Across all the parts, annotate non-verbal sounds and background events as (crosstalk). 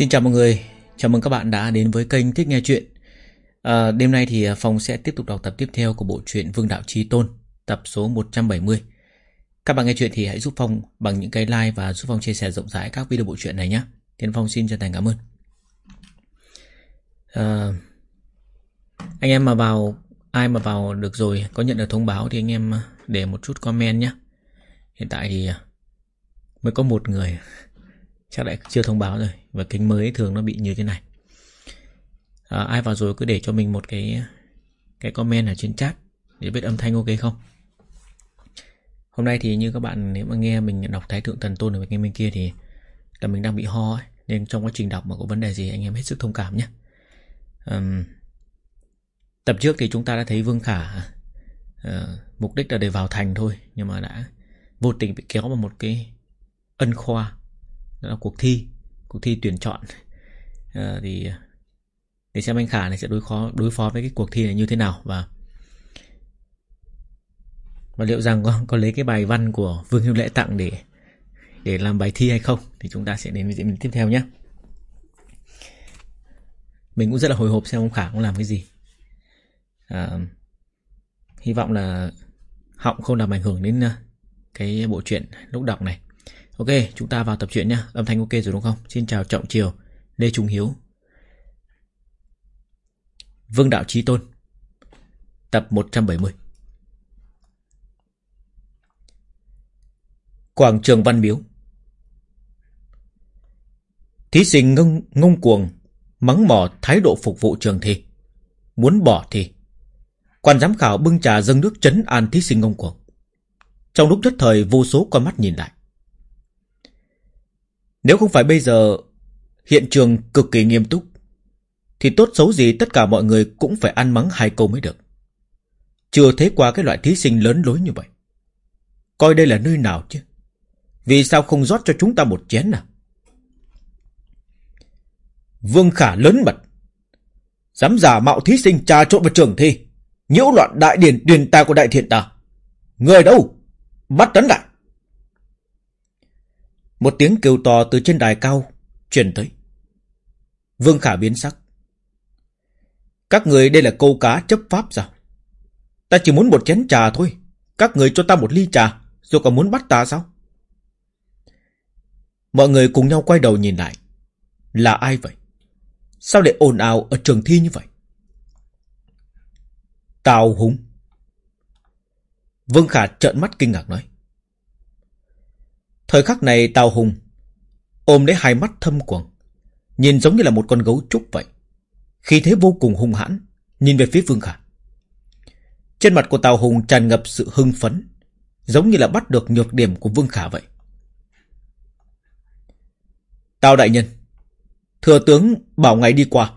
Xin chào mọi người, chào mừng các bạn đã đến với kênh Thích Nghe Chuyện. À, Đêm nay thì à, Phong sẽ tiếp tục đọc tập tiếp theo của bộ truyện Vương Đạo Trí Tôn Tập số 170 Các bạn nghe chuyện thì hãy giúp Phong bằng những cái like và giúp Phong chia sẻ rộng rãi các video bộ truyện này nhé Thiên Phong xin chân thành cảm ơn. À, Anh em mà vào, ai mà vào được rồi, có nhận được thông báo thì anh em à, để một chút comment nhé Hiện tại thì à, mới có một người chắc lại chưa thông báo rồi và kính mới thường nó bị như thế này. À, ai vào rồi cứ để cho mình một cái cái comment ở trên chat để biết âm thanh ok không? Hôm nay thì như các bạn nếu mà nghe mình đọc thái thượng thần tôn ở bên bên kia thì là mình đang bị ho ấy, nên trong quá trình đọc mà có vấn đề gì anh em hết sức thông cảm nhé. Um, tập trước thì chúng ta đã thấy vương khả uh, mục đích là để vào thành thôi nhưng mà đã vô tình bị kéo vào một cái ân khoa đó là cuộc thi cuộc thi tuyển chọn. À, thì ờ, để xem anh Khả này sẽ đối phó đối phó với cái cuộc thi này như thế nào và và liệu rằng có, có lấy cái bài văn của Vương Hữu Lễ tặng để để làm bài thi hay không thì chúng ta sẽ đến với diễn biến tiếp theo nhé. Mình cũng rất là hồi hộp xem ông Khả cũng làm cái gì. À, hy vọng là họng không làm ảnh hưởng đến cái bộ truyện lúc đọc này. Ok, chúng ta vào tập truyện nhé. Âm thanh ok rồi đúng không? Xin chào Trọng Triều, Lê Trung Hiếu. Vương Đạo Trí Tôn Tập 170 Quảng trường Văn Miếu Thí sinh ngông, ngông cuồng Mắng mỏ thái độ phục vụ trường thi Muốn bỏ thi Quan giám khảo bưng trà dâng nước chấn an thí sinh ngông cuồng Trong lúc nhất thời vô số con mắt nhìn lại nếu không phải bây giờ hiện trường cực kỳ nghiêm túc, thì tốt xấu gì tất cả mọi người cũng phải ăn mắng hai câu mới được. Chưa thấy qua cái loại thí sinh lớn lối như vậy. Coi đây là nơi nào chứ? Vì sao không rót cho chúng ta một chén nào? Vương Khả lớn mật. Dám giả mạo thí sinh trà trộn vào trường thi. Nhiễu loạn đại điển truyền tài của đại thiện ta. Người đâu? Bắt tấn lại. Một tiếng kêu to từ trên đài cao truyền tới. Vương Khả biến sắc. Các người đây là câu cá chấp pháp sao? Ta chỉ muốn một chén trà thôi. Các người cho ta một ly trà, rồi còn muốn bắt ta sao? Mọi người cùng nhau quay đầu nhìn lại. Là ai vậy? Sao lại ồn ào ở trường thi như vậy? Tào Hùng. Vương Khả trợn mắt kinh ngạc nói. Thời khắc này Tào Hùng ôm lấy hai mắt thâm quầng, nhìn giống như là một con gấu trúc vậy. Khi thế vô cùng hung hãn, nhìn về phía Vương Khả. Trên mặt của Tào Hùng tràn ngập sự hưng phấn, giống như là bắt được nhược điểm của Vương Khả vậy. Tào đại nhân, thừa tướng bảo ngày đi qua.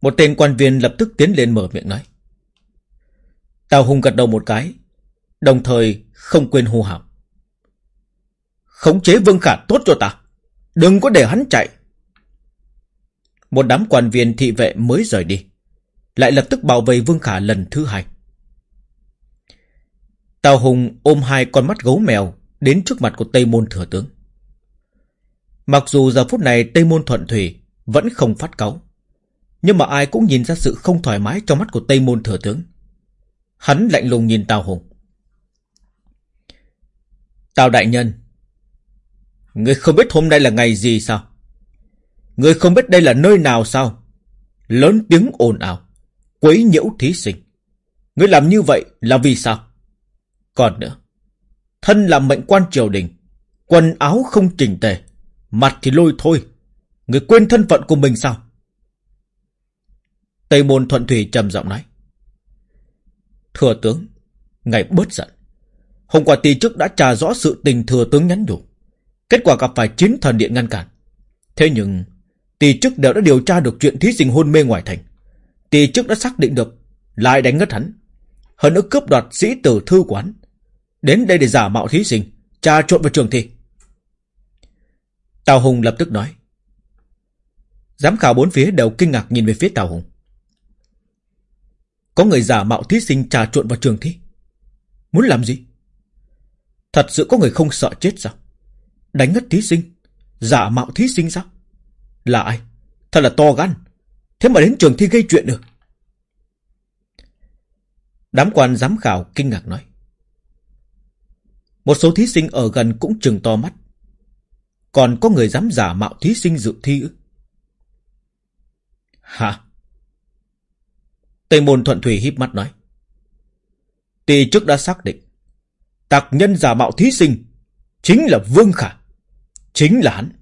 Một tên quan viên lập tức tiến lên mở miệng nói. Tào Hùng gật đầu một cái, đồng thời không quên hô hào. Khống chế Vương Khả tốt cho ta. Đừng có để hắn chạy. Một đám quan viên thị vệ mới rời đi. Lại lập tức bảo vệ Vương Khả lần thứ hai. Tào Hùng ôm hai con mắt gấu mèo đến trước mặt của Tây Môn Thừa Tướng. Mặc dù giờ phút này Tây Môn Thuận Thủy vẫn không phát cáu. Nhưng mà ai cũng nhìn ra sự không thoải mái trong mắt của Tây Môn Thừa Tướng. Hắn lạnh lùng nhìn Tào Hùng. Tào đại nhân. Người không biết hôm nay là ngày gì sao? Người không biết đây là nơi nào sao? Lớn tiếng ồn ào, Quấy nhiễu thí sinh. Người làm như vậy là vì sao? Còn nữa, Thân làm mệnh quan triều đình, Quần áo không chỉnh tề, Mặt thì lôi thôi. Người quên thân phận của mình sao? Tây môn thuận thủy trầm giọng nói. Thừa tướng, Ngài bớt giận. Hôm qua tỷ chức đã trả rõ sự tình thừa tướng nhắn nhủ. Kết quả gặp phải chiến thần điện ngăn cản. Thế nhưng, tỷ chức đều đã điều tra được chuyện thí sinh hôn mê ngoài thành. Tỷ chức đã xác định được, lại đánh ngất hắn. Hơn nữa cướp đoạt sĩ tử thư quán. Đến đây để giả mạo thí sinh, trà trộn vào trường thi. Tào Hùng lập tức nói. Giám khảo bốn phía đều kinh ngạc nhìn về phía Tào Hùng. Có người giả mạo thí sinh trà trộn vào trường thi. Muốn làm gì? Thật sự có người không sợ chết sao? Đánh ngất thí sinh, Giả mạo thí sinh sao? Là ai? Thật là to gan. Thế mà đến trường thi gây chuyện được. Đám quan giám khảo kinh ngạc nói. Một số thí sinh ở gần cũng trừng to mắt. Còn có người dám giả mạo thí sinh dự thi ư? Hả? Tây môn thuận thủy híp mắt nói. Tỷ trước đã xác định. Tạc nhân giả mạo thí sinh chính là Vương Khả. Chính là hắn.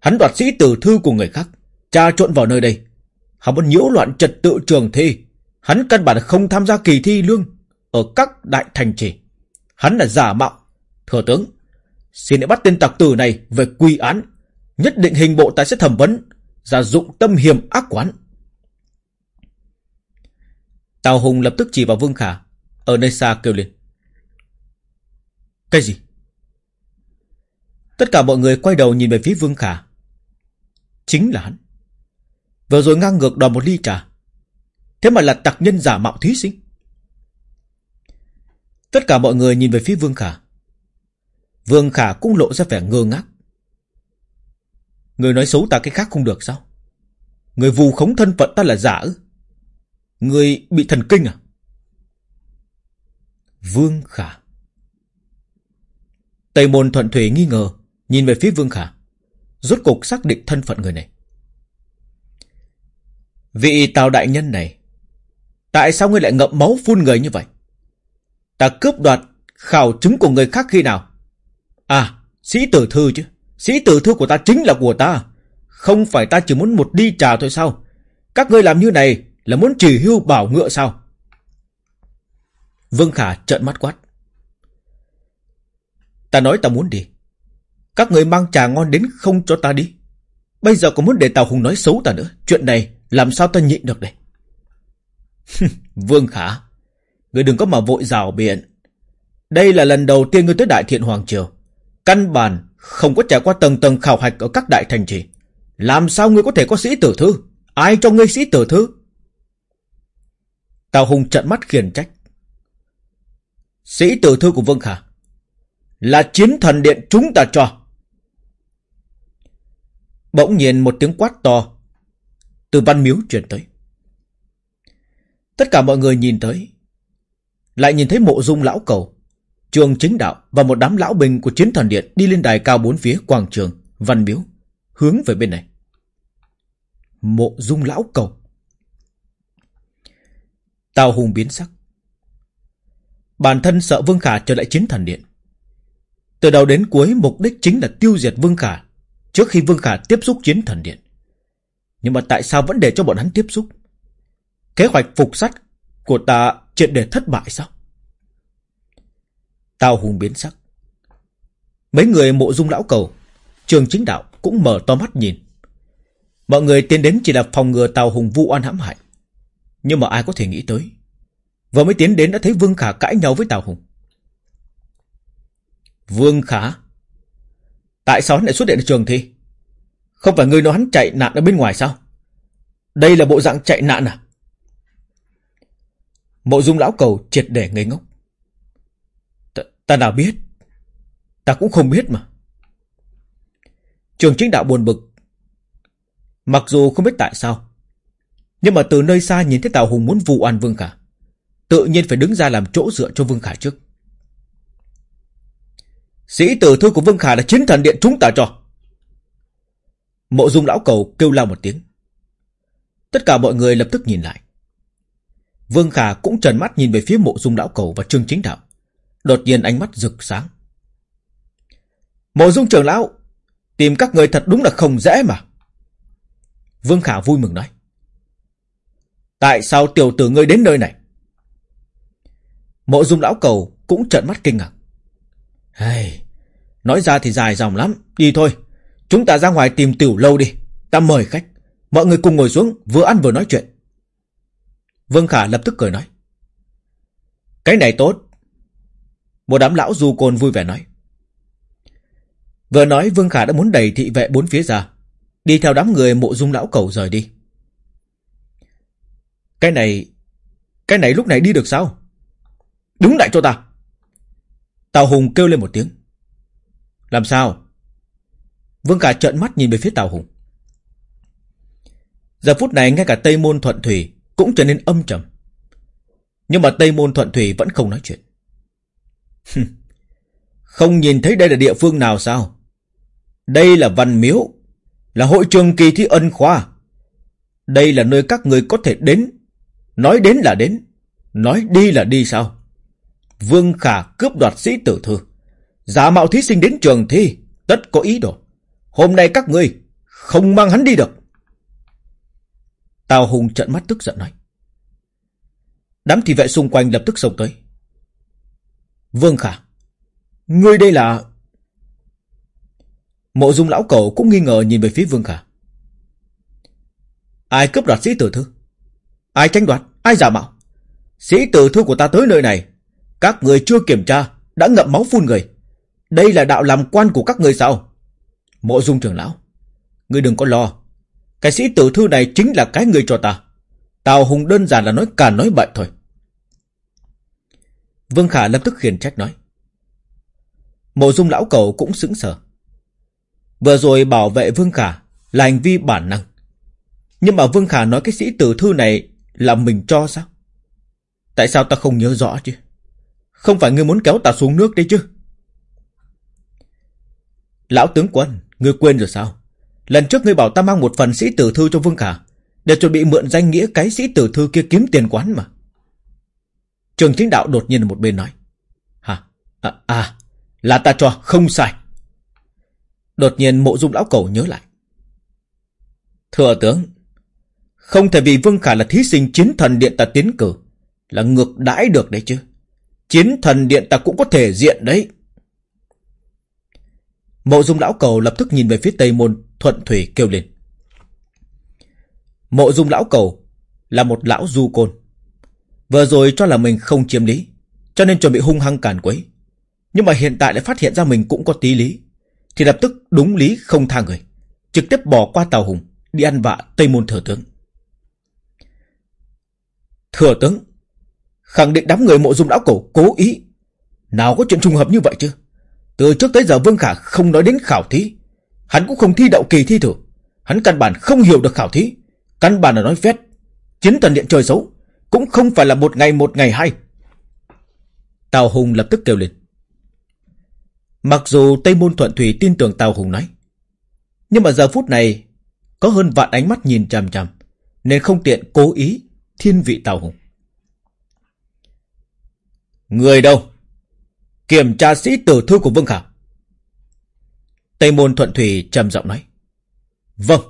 Hắn đoạt sĩ tử thư của người khác. Tra trộn vào nơi đây. Hắn muốn nhiễu loạn trật tự trường thi. Hắn căn bản không tham gia kỳ thi lương ở các đại thành trì. Hắn là giả mạo. Thừa tướng, xin hãy bắt tên tặc tử này về quy án. Nhất định hình bộ tài sẽ thẩm vấn. Ra dụng tâm hiểm ác quán. Tào Hùng lập tức chỉ vào Vương Khả. Ở nơi xa kêu lên. Cái gì? Tất cả mọi người quay đầu nhìn về phía Vương Khả. Chính là hắn. Vừa rồi ngang ngược đòi một ly trà. Thế mà là tặc nhân giả mạo thí sinh. Tất cả mọi người nhìn về phía Vương Khả. Vương Khả cũng lộ ra vẻ ngơ ngác. Người nói xấu ta cái khác không được sao? Người vù khống thân phận ta là giả ư? Người bị thần kinh à? Vương Khả. Tây môn thuận thủy nghi ngờ, nhìn về phía Vương Khả. Rốt cục xác định thân phận người này. Vị tào đại nhân này, tại sao ngươi lại ngậm máu phun người như vậy? Ta cướp đoạt khảo chứng của người khác khi nào? À, sĩ tử thư chứ. Sĩ tử thư của ta chính là của ta. Không phải ta chỉ muốn một đi trà thôi sao? Các ngươi làm như này là muốn chỉ hưu bảo ngựa sao? Vương Khả trợn mắt quát. Ta nói ta muốn đi. Các người mang trà ngon đến không cho ta đi. Bây giờ còn muốn để Tào Hùng nói xấu ta nữa. Chuyện này làm sao ta nhịn được đây? Vương Khả, người đừng có mà vội rào biện. Đây là lần đầu tiên ngươi tới Đại Thiện Hoàng Triều. Căn bản không có trải qua tầng tầng khảo hạch ở các đại thành trì. Làm sao ngươi có thể có sĩ tử thư? Ai cho ngươi sĩ tử thư? Tào Hùng trận mắt khiển trách. Sĩ tử thư của Vương Khả là chiến thần điện chúng ta cho. Bỗng nhiên một tiếng quát to từ văn miếu truyền tới. Tất cả mọi người nhìn tới, lại nhìn thấy mộ dung lão cầu, trường chính đạo và một đám lão binh của chiến thần điện đi lên đài cao bốn phía quảng trường, văn miếu, hướng về bên này. Mộ dung lão cầu. Tào Hùng biến sắc. Bản thân sợ Vương Khả trở lại chiến thần điện. Từ đầu đến cuối mục đích chính là tiêu diệt Vương Khả trước khi Vương Khả tiếp xúc chiến thần điện. Nhưng mà tại sao vẫn để cho bọn hắn tiếp xúc? Kế hoạch phục sắt của ta triệt để thất bại sao? Tào Hùng biến sắc. Mấy người mộ dung lão cầu, trường chính đạo cũng mở to mắt nhìn. Mọi người tiến đến chỉ là phòng ngừa Tào Hùng vu oan hãm hại. Nhưng mà ai có thể nghĩ tới. Vừa mới tiến đến đã thấy Vương Khả cãi nhau với Tào Hùng. Vương Khả? Tại sao hắn lại xuất hiện ở trường thi? Không phải người nói hắn chạy nạn ở bên ngoài sao? Đây là bộ dạng chạy nạn à? Mộ dung lão cầu triệt để ngây ngốc. Ta, ta nào biết? Ta cũng không biết mà. Trường chính đạo buồn bực. Mặc dù không biết tại sao. Nhưng mà từ nơi xa nhìn thấy Tào Hùng muốn vụ oan Vương Khả. Tự nhiên phải đứng ra làm chỗ dựa cho Vương Khả trước. Sĩ tử thư của Vương Khả là chiến thần điện chúng ta cho. Mộ dung lão cầu kêu la một tiếng. Tất cả mọi người lập tức nhìn lại. Vương Khả cũng trần mắt nhìn về phía mộ dung lão cầu và trương chính đạo. Đột nhiên ánh mắt rực sáng. Mộ dung trưởng lão, tìm các người thật đúng là không dễ mà. Vương Khả vui mừng nói. Tại sao tiểu tử ngươi đến nơi này? Mộ dung lão cầu cũng trợn mắt kinh ngạc. Hey, nói ra thì dài dòng lắm, đi thôi. Chúng ta ra ngoài tìm tiểu lâu đi, ta mời khách. Mọi người cùng ngồi xuống, vừa ăn vừa nói chuyện. Vương Khả lập tức cười nói. Cái này tốt. Một đám lão du côn vui vẻ nói. Vừa nói Vương Khả đã muốn đẩy thị vệ bốn phía ra. Đi theo đám người mộ dung lão cầu rời đi. Cái này... Cái này lúc này đi được sao? Đứng lại cho ta. Tào Hùng kêu lên một tiếng. Làm sao? Vương Khả trợn mắt nhìn về phía Tào Hùng. Giờ phút này ngay cả Tây Môn Thuận Thủy cũng trở nên âm trầm. Nhưng mà Tây Môn Thuận Thủy vẫn không nói chuyện. không nhìn thấy đây là địa phương nào sao? Đây là Văn Miếu, là hội trường kỳ thi ân khoa. Đây là nơi các người có thể đến. Nói đến là đến, nói đi là đi sao? Vương Khả cướp đoạt sĩ tử thư. Giả mạo thí sinh đến trường thi, tất có ý đồ. Hôm nay các ngươi không mang hắn đi được. Tào Hùng trợn mắt tức giận nói. Đám thị vệ xung quanh lập tức xông tới. Vương Khả, ngươi đây là... Mộ dung lão cầu cũng nghi ngờ nhìn về phía Vương Khả. Ai cướp đoạt sĩ tử thư? Ai tranh đoạt? Ai giả mạo? Sĩ tử thư của ta tới nơi này. Các người chưa kiểm tra, đã ngậm máu phun người. Đây là đạo làm quan của các người sao? Mộ dung trưởng lão, ngươi đừng có lo. Cái sĩ tử thư này chính là cái người cho ta. Tào Hùng đơn giản là nói cả nói bậy thôi. Vương Khả lập tức khiển trách nói. Mộ dung lão cầu cũng sững sờ. Vừa rồi bảo vệ Vương Khả là hành vi bản năng. Nhưng mà Vương Khả nói cái sĩ tử thư này là mình cho sao? Tại sao ta không nhớ rõ chứ? Không phải ngươi muốn kéo ta xuống nước đấy chứ? Lão tướng quân, ngươi quên rồi sao? Lần trước ngươi bảo ta mang một phần sĩ tử thư cho Vương Khả, để chuẩn bị mượn danh nghĩa cái sĩ tử thư kia kiếm tiền quán mà. Trường chính đạo đột nhiên ở một bên nói. Hả? À, à, là ta cho, không sai. Đột nhiên mộ dung lão cầu nhớ lại. Thừa tướng, không thể vì Vương Khả là thí sinh chiến thần điện ta tiến cử, là ngược đãi được đấy chứ. Chiến thần điện ta cũng có thể diện đấy. Mộ dung lão cầu lập tức nhìn về phía tây môn thuận thủy kêu lên. Mộ dung lão cầu là một lão du côn. Vừa rồi cho là mình không chiếm lý, cho nên chuẩn bị hung hăng cản quấy. Nhưng mà hiện tại lại phát hiện ra mình cũng có tí lý, thì lập tức đúng lý không tha người, trực tiếp bỏ qua tàu hùng, đi ăn vạ Tây Môn Thừa Tướng. Thừa Tướng, khẳng định đám người mộ dung lão Cầu cố ý. Nào có chuyện trùng hợp như vậy chứ? Từ trước tới giờ Vương Khả không nói đến khảo thí. Hắn cũng không thi đậu kỳ thi thử. Hắn căn bản không hiểu được khảo thí. Căn bản là nói phét. Chiến thần điện trời xấu. Cũng không phải là một ngày một ngày hay. Tào Hùng lập tức kêu lên. Mặc dù Tây Môn Thuận Thủy tin tưởng Tào Hùng nói. Nhưng mà giờ phút này có hơn vạn ánh mắt nhìn chằm chằm. Nên không tiện cố ý thiên vị Tào Hùng. Người đâu? Kiểm tra sĩ tử thư của Vương Khả. Tây Môn Thuận Thủy trầm giọng nói. Vâng.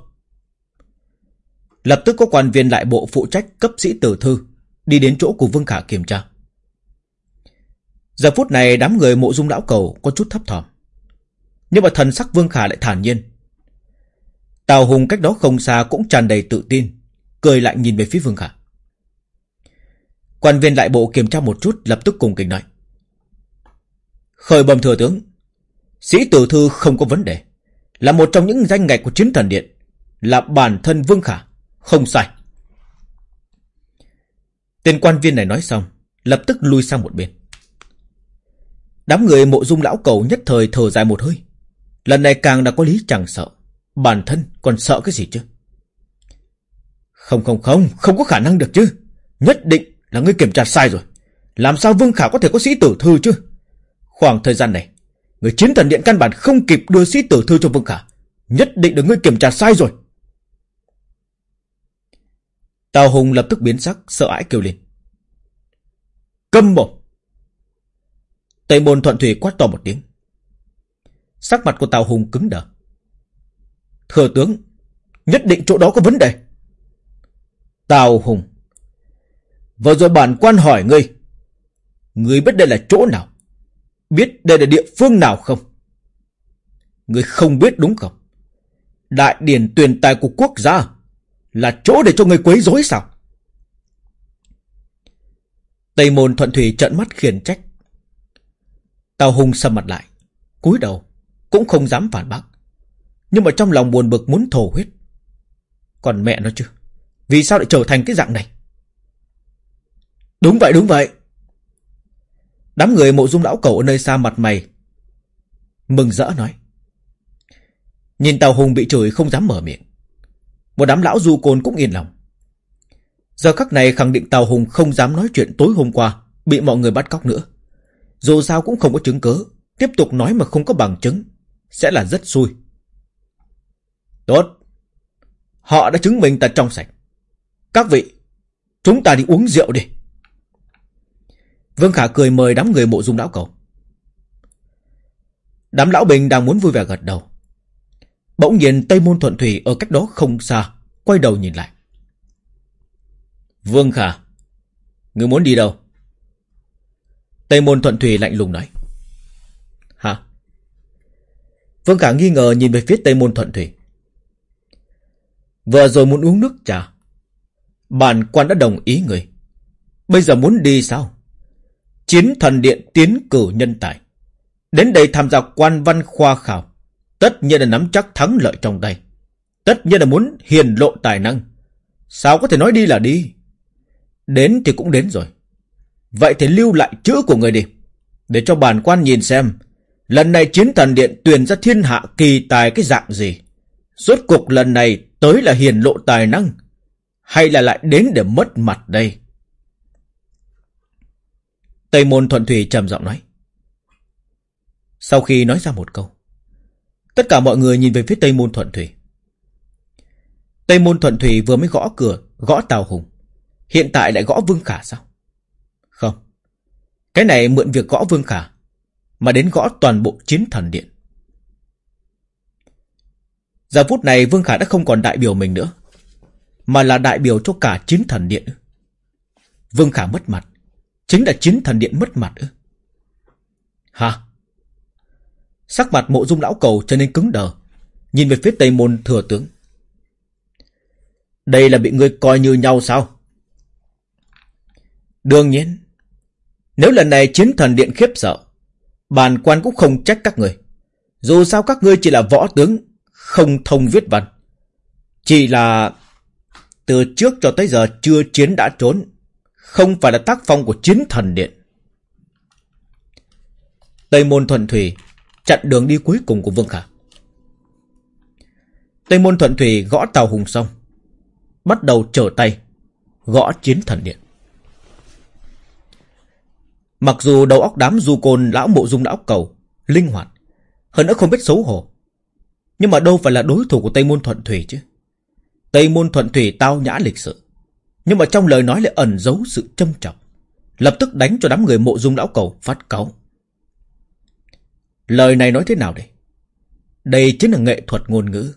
Lập tức có quan viên lại bộ phụ trách cấp sĩ tử thư đi đến chỗ của Vương Khả kiểm tra. Giờ phút này đám người mộ dung lão cầu có chút thấp thỏm. Nhưng mà thần sắc Vương Khả lại thản nhiên. Tào Hùng cách đó không xa cũng tràn đầy tự tin, cười lại nhìn về phía Vương Khả. Quan viên lại bộ kiểm tra một chút lập tức cùng kính nói. Khởi bẩm thừa tướng, sĩ tử thư không có vấn đề, là một trong những danh ngạch của chiến thần điện, là bản thân Vương Khả, không sai. Tên quan viên này nói xong, lập tức lui sang một bên. Đám người mộ dung lão cầu nhất thời thở dài một hơi. Lần này càng đã có lý chẳng sợ. Bản thân còn sợ cái gì chứ? Không không không, không có khả năng được chứ. Nhất định là ngươi kiểm tra sai rồi. Làm sao Vương Khả có thể có sĩ tử thư chứ? Khoảng thời gian này, người chiến thần điện căn bản không kịp đưa sĩ tử thư cho Vương Khả. Nhất định được ngươi kiểm tra sai rồi. Tào Hùng lập tức biến sắc, sợ hãi kêu lên. Câm mồm! Tây môn thuận thủy quát to một tiếng. Sắc mặt của Tào Hùng cứng đờ. Thừa tướng, nhất định chỗ đó có vấn đề. Tào Hùng. Vừa rồi bản quan hỏi ngươi. Ngươi biết đây là chỗ nào? Biết đây là địa phương nào không? người không biết đúng không? Đại điển tuyển tài của quốc gia là chỗ để cho người quấy rối sao? Tây môn thuận thủy trợn mắt khiển trách. Tào Hùng sầm mặt lại, cúi đầu, cũng không dám phản bác. Nhưng mà trong lòng buồn bực muốn thổ huyết. Còn mẹ nó chứ, vì sao lại trở thành cái dạng này? Đúng vậy, đúng vậy. Đám người mộ dung lão cầu ở nơi xa mặt mày. Mừng rỡ nói. Nhìn Tào Hùng bị chửi không dám mở miệng. Một đám lão du côn cũng yên lòng. Giờ khắc này khẳng định Tào Hùng không dám nói chuyện tối hôm qua bị mọi người bắt cóc nữa. Dù sao cũng không có chứng cứ, tiếp tục nói mà không có bằng chứng, sẽ là rất xui. Tốt. Họ đã chứng minh ta trong sạch. Các vị, chúng ta đi uống rượu đi. Vương Khả cười mời đám người mộ dung lão cầu. Đám lão bình đang muốn vui vẻ gật đầu. Bỗng nhiên Tây Môn Thuận Thủy ở cách đó không xa, quay đầu nhìn lại. Vương Khả, người muốn đi đâu? Tây Môn Thuận Thủy lạnh lùng nói. Hả? Vương Khả nghi ngờ nhìn về phía Tây Môn Thuận Thủy. Vừa rồi muốn uống nước trà. Bản quan đã đồng ý người. Bây giờ muốn đi sao? Chiến thần điện tiến cử nhân tài. Đến đây tham gia quan văn khoa khảo. Tất nhiên là nắm chắc thắng lợi trong tay. Tất nhiên là muốn hiền lộ tài năng. Sao có thể nói đi là đi? Đến thì cũng đến rồi. Vậy thì lưu lại chữ của người đi. Để cho bản quan nhìn xem. Lần này chiến thần điện tuyển ra thiên hạ kỳ tài cái dạng gì. Rốt cuộc lần này tới là hiền lộ tài năng. Hay là lại đến để mất mặt đây? Tây môn thuận thủy trầm giọng nói. Sau khi nói ra một câu. Tất cả mọi người nhìn về phía Tây môn thuận thủy. Tây môn thuận thủy vừa mới gõ cửa, gõ Tào Hùng. Hiện tại lại gõ Vương Khả sao? Không. Cái này mượn việc gõ Vương Khả, mà đến gõ toàn bộ chiến thần điện. Giờ phút này Vương Khả đã không còn đại biểu mình nữa, mà là đại biểu cho cả chiến thần điện. Vương Khả mất mặt, chính là chiến thần điện mất mặt ư? Hả? Sắc mặt mộ dung lão cầu trở nên cứng đờ, nhìn về phía tây môn thừa tướng. Đây là bị ngươi coi như nhau sao? Đương nhiên, nếu lần này chiến thần điện khiếp sợ, bàn quan cũng không trách các người. Dù sao các ngươi chỉ là võ tướng, không thông viết văn. Chỉ là từ trước cho tới giờ chưa chiến đã trốn, không phải là tác phong của chiến thần điện. Tây môn thuận thủy chặn đường đi cuối cùng của Vương Khả. Tây môn thuận thủy gõ tàu hùng xong, bắt đầu trở tay, gõ chiến thần điện. Mặc dù đầu óc đám du côn lão mộ dung lão cầu, linh hoạt, hơn nữa không biết xấu hổ. Nhưng mà đâu phải là đối thủ của Tây Môn Thuận Thủy chứ. Tây Môn Thuận Thủy tao nhã lịch sự. Nhưng mà trong lời nói lại ẩn giấu sự châm trọng. Lập tức đánh cho đám người mộ dung lão cầu phát cáu. Lời này nói thế nào đây? Đây chính là nghệ thuật ngôn ngữ.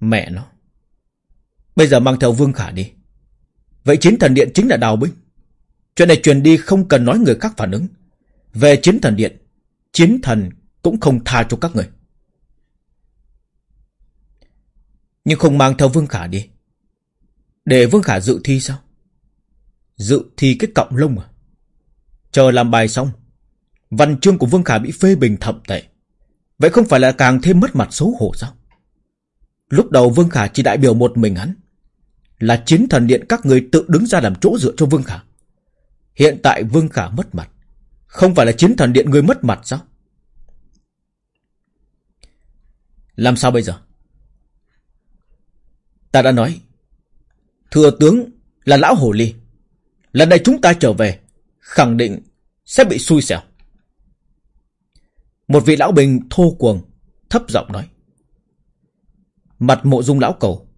Mẹ nó. Bây giờ mang theo Vương Khả đi. Vậy chiến thần điện chính là đào binh. Chuyện này truyền đi không cần nói người khác phản ứng. Về chiến thần điện, chiến thần cũng không tha cho các người. Nhưng không mang theo Vương Khả đi. Để Vương Khả dự thi sao? Dự thi cái cọng lông à? Chờ làm bài xong, văn chương của Vương Khả bị phê bình thậm tệ. Vậy không phải là càng thêm mất mặt xấu hổ sao? Lúc đầu Vương Khả chỉ đại biểu một mình hắn. Là chiến thần điện các người tự đứng ra làm chỗ dựa cho Vương Khả. Hiện tại Vương Khả mất mặt. Không phải là chiến thần điện người mất mặt sao? Làm sao bây giờ? Ta đã nói. Thừa tướng là lão hồ ly. Lần này chúng ta trở về. Khẳng định sẽ bị xui xẻo. Một vị lão bình thô cuồng, thấp giọng nói. Mặt mộ dung lão cầu,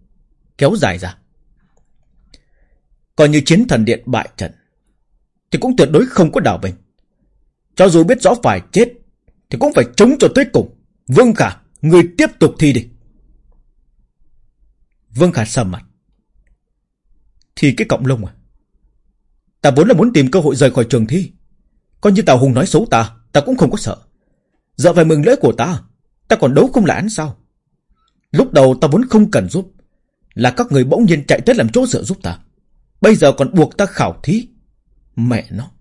kéo dài ra. Coi như chiến thần điện bại trận, thì cũng tuyệt đối không có đảo bình. Cho dù biết rõ phải chết, thì cũng phải chống cho tới cùng. Vương Khả, người tiếp tục thi đi. Vương Khả sầm mặt. Thì cái cọng lông à? Ta vốn là muốn tìm cơ hội rời khỏi trường thi. Coi như Tào Hùng nói xấu ta, ta cũng không có sợ. Giờ về mừng lễ của ta, ta còn đấu không lại án sao? Lúc đầu ta vốn không cần giúp. Là các người bỗng nhiên chạy tới làm chỗ dựa giúp ta. Bây giờ còn buộc ta khảo thí. Mẹ nó.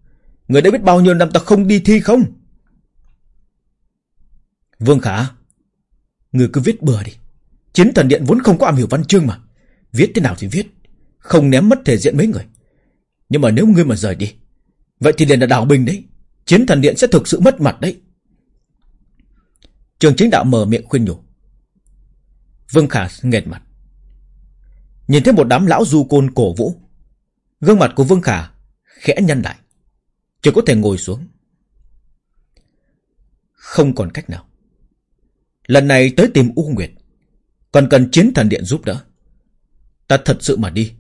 Người đã biết bao nhiêu năm ta không đi thi không? Vương Khả. Người cứ viết bừa đi. Chiến thần điện vốn không có am hiểu văn chương mà. Viết thế nào thì viết. Không ném mất thể diện mấy người. Nhưng mà nếu ngươi mà rời đi. Vậy thì liền là đảo bình đấy. Chiến thần điện sẽ thực sự mất mặt đấy. Trường chính đạo mở miệng khuyên nhủ. Vương Khả nghẹt mặt. Nhìn thấy một đám lão du côn cổ vũ. Gương mặt của Vương Khả khẽ nhăn lại. Chỉ có thể ngồi xuống. Không còn cách nào. Lần này tới tìm U Nguyệt. Còn cần chiến thần điện giúp đỡ. Ta thật sự mà đi.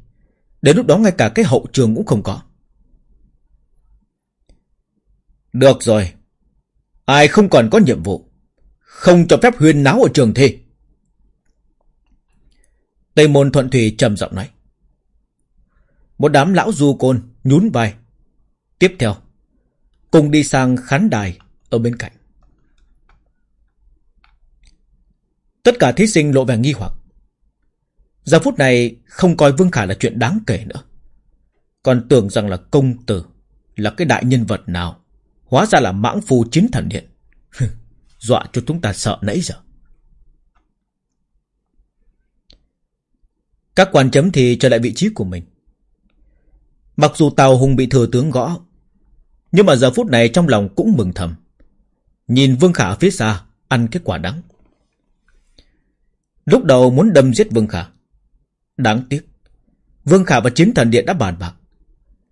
Đến lúc đó ngay cả cái hậu trường cũng không có. Được rồi. Ai không còn có nhiệm vụ. Không cho phép huyên náo ở trường thi. Tây môn thuận thủy trầm giọng nói. Một đám lão du côn nhún vai. Tiếp theo. Cùng đi sang khán đài ở bên cạnh. Tất cả thí sinh lộ vẻ nghi hoặc. Giờ phút này không coi Vương Khả là chuyện đáng kể nữa. Còn tưởng rằng là công tử, là cái đại nhân vật nào. Hóa ra là mãng phu chính thần điện. (laughs) Dọa cho chúng ta sợ nãy giờ. Các quan chấm thì trở lại vị trí của mình. Mặc dù Tào Hùng bị thừa tướng gõ, nhưng mà giờ phút này trong lòng cũng mừng thầm. Nhìn Vương Khả phía xa, ăn cái quả đắng. Lúc đầu muốn đâm giết Vương Khả. Đáng tiếc. Vương Khả và Chiến Thần Điện đã bàn bạc.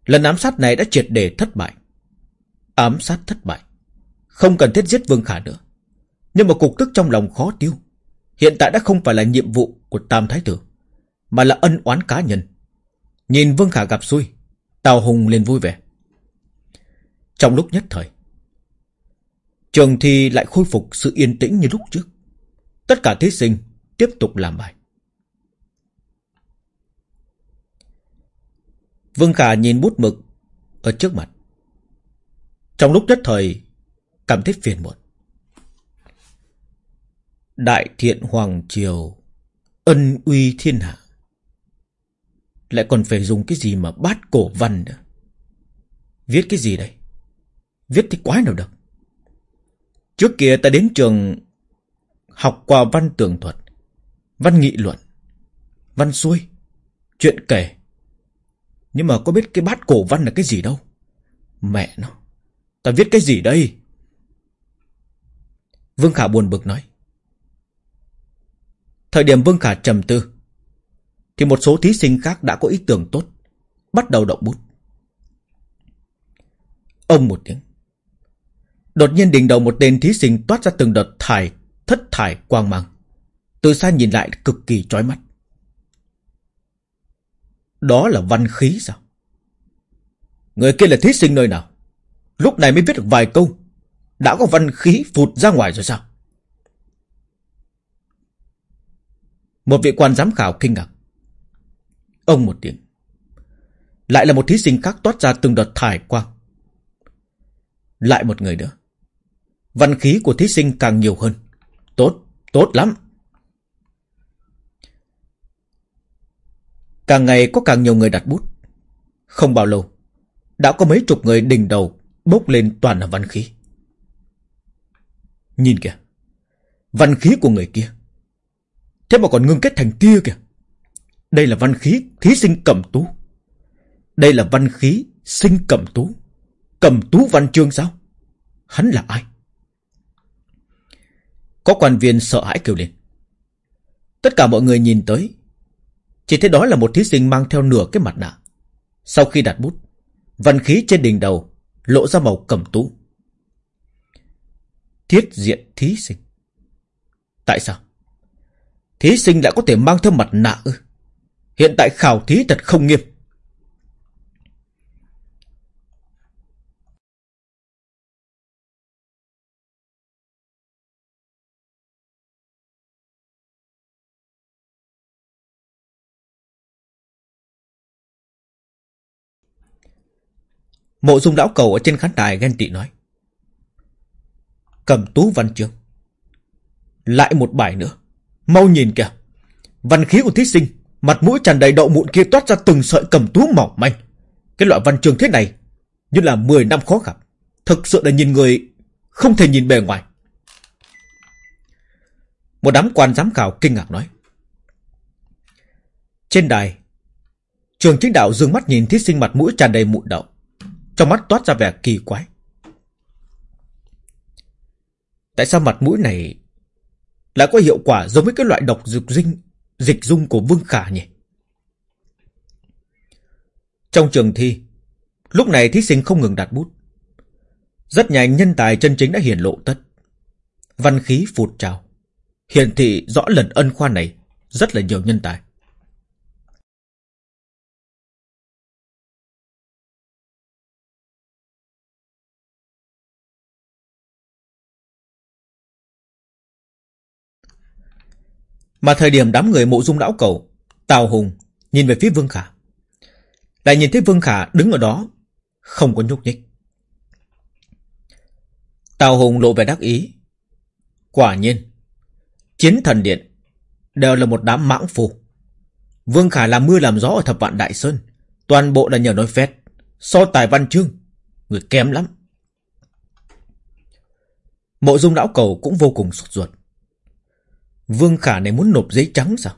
Lần ám sát này đã triệt để thất bại. Ám sát thất bại. Không cần thiết giết Vương Khả nữa. Nhưng mà cục tức trong lòng khó tiêu. Hiện tại đã không phải là nhiệm vụ của Tam Thái Tử. Mà là ân oán cá nhân. Nhìn Vương Khả gặp xui. Tào Hùng liền vui vẻ. Trong lúc nhất thời. Trường thi lại khôi phục sự yên tĩnh như lúc trước. Tất cả thí sinh tiếp tục làm bài. Vương Khả nhìn bút mực ở trước mặt. Trong lúc nhất thời, cảm thấy phiền muộn. Đại thiện Hoàng Triều, ân uy thiên hạ. Lại còn phải dùng cái gì mà bát cổ văn nữa. Viết cái gì đây? Viết thì quái nào được. Trước kia ta đến trường học qua văn tường thuật, văn nghị luận, văn xuôi, chuyện kể. Nhưng mà có biết cái bát cổ văn là cái gì đâu. Mẹ nó, ta viết cái gì đây? Vương Khả buồn bực nói. Thời điểm Vương Khả trầm tư, thì một số thí sinh khác đã có ý tưởng tốt, bắt đầu động bút. Ông một tiếng. Đột nhiên đỉnh đầu một tên thí sinh toát ra từng đợt thải, thất thải quang mang. Từ xa nhìn lại cực kỳ chói mắt. Đó là văn khí sao? Người kia là thí sinh nơi nào? Lúc này mới viết được vài câu. Đã có văn khí phụt ra ngoài rồi sao? Một vị quan giám khảo kinh ngạc. Ông một tiếng. Lại là một thí sinh khác toát ra từng đợt thải quang. Lại một người nữa. Văn khí của thí sinh càng nhiều hơn. Tốt, tốt lắm. Càng ngày có càng nhiều người đặt bút. Không bao lâu, đã có mấy chục người đỉnh đầu bốc lên toàn là văn khí. Nhìn kìa, văn khí của người kia. Thế mà còn ngưng kết thành tia kìa. Đây là văn khí thí sinh cẩm tú. Đây là văn khí sinh cẩm tú. Cẩm tú văn chương sao? Hắn là ai? Có quan viên sợ hãi kêu lên. Tất cả mọi người nhìn tới. Chỉ thấy đó là một thí sinh mang theo nửa cái mặt nạ. Sau khi đặt bút, văn khí trên đỉnh đầu lộ ra màu cẩm tú. Thiết diện thí sinh. Tại sao? Thí sinh lại có thể mang theo mặt nạ ư? Hiện tại khảo thí thật không nghiêm. Mộ dung lão cầu ở trên khán đài ghen tị nói. Cầm tú văn chương. Lại một bài nữa. Mau nhìn kìa. Văn khí của thí sinh, mặt mũi tràn đầy đậu mụn kia toát ra từng sợi cầm tú mỏng manh. Cái loại văn chương thế này, như là 10 năm khó gặp. Thực sự là nhìn người không thể nhìn bề ngoài. Một đám quan giám khảo kinh ngạc nói. Trên đài, trường chính đạo dương mắt nhìn thí sinh mặt mũi tràn đầy mụn đậu. Trong mắt toát ra vẻ kỳ quái. Tại sao mặt mũi này Lại có hiệu quả giống với cái loại độc dục dinh, Dịch dung của Vương Khả nhỉ? Trong trường thi, Lúc này thí sinh không ngừng đặt bút. Rất nhanh nhân tài chân chính đã hiển lộ tất. Văn khí phụt trào. Hiển thị rõ lần ân khoa này Rất là nhiều nhân tài. Mà thời điểm đám người mộ dung lão cầu Tào Hùng nhìn về phía Vương Khả. Lại nhìn thấy Vương Khả đứng ở đó, Không có nhúc nhích. Tào Hùng lộ vẻ đắc ý. Quả nhiên, Chiến thần điện Đều là một đám mãng phù. Vương Khả làm mưa làm gió ở thập vạn Đại Sơn, Toàn bộ là nhờ nói phét, So tài văn chương, Người kém lắm. Mộ dung lão cầu cũng vô cùng sốt ruột. Vương Khả này muốn nộp giấy trắng sao?